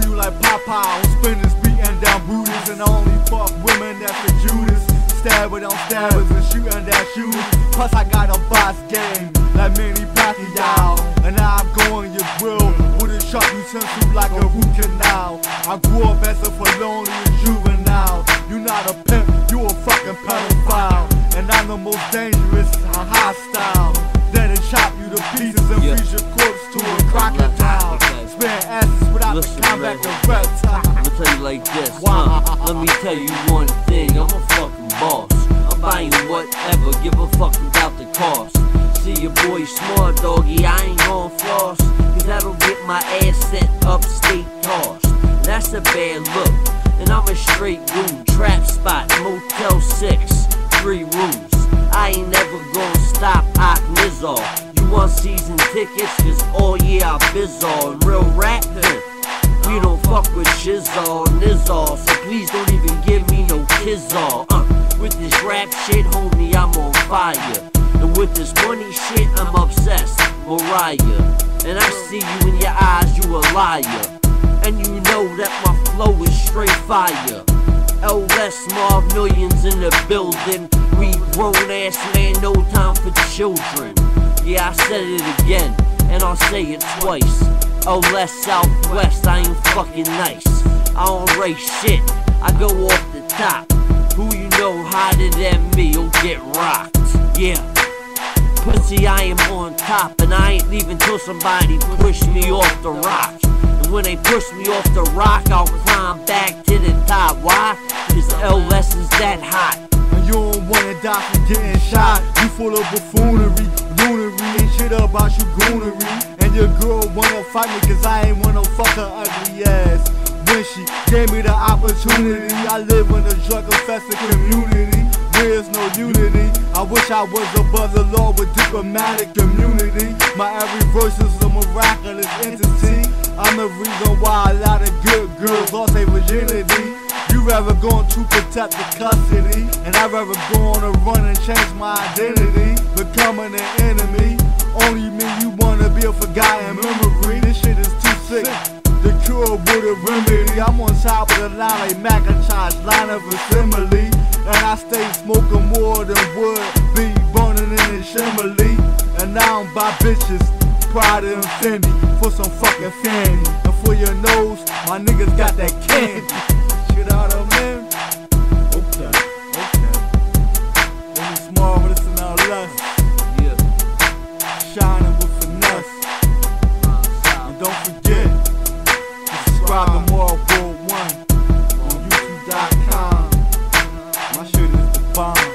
to you like Popeye. I'm beating down booties, and I only fuck women that's the Judas. Stabber down stabbers and shooting that shooters. Plus I got a boss game like Manny Pacquiao, and now I'm going your grill with a sharp utensil like a root canal. I grew up as a felonious juvenile. You not a pimp, you a fucking pedophile, and I'm the most dangerous, I'm hostile. Like this? Let me tell you one thing, I'm a fucking boss. I'm buying whatever, give a fuck about the cost. See your boy smart doggy, I ain't gon' floss. Cause that'll get my ass sent upstate tossed. That's a bad look. And I'm a straight goon, trap spot, Motel 6, three rooms. I ain't never gonna stop Ock Nizzle. You want season tickets? Cause all year I bizzle. And real rap, we don't fuck with shizzle, nizzle, so please don't even give me no kizzle. Uh, with this rap shit, homie, I'm on fire. And with this money shit, I'm obsessed, Mariah. And I see you in your eyes, you a liar. And you know that my flow is straight fire. LS Marv millions in the building. We grown ass man, no time for children. Yeah, I said it again, and I'll say it twice. Oh, LS Southwest, I ain't fucking nice. I don't race shit, I go off the top. Who you know hotter than me, you'll get rocked. Yeah. Pussy, I am on top, and I ain't leaving till somebody push me off the rock. And when they push me off the rock, I'll climb back to the top. Why? Cause LS is that hot. And you don't wanna die from getting shot. You full of buffoonery, lunacy, and shit about you goonery. And your girl wanna fight me cause I ain't wanna fuck her ugly ass. When she gave me the opportunity, I live in a drug infested community. There's no unity. I wish I was above the law with diplomatic immunity. My every verse is a miraculous entity. I'm the reason why a lot of good girls lost their virginity. You rather go to protect the custody, and I'd rather go on a run and change my identity, becoming an the line like Macintosh, line of assembly. And I stay smoking more than wood, be burning in the chimney. And now I'm by bitches, Prada and for some fucking fanny. And for your nose, my niggas got that candy. 빵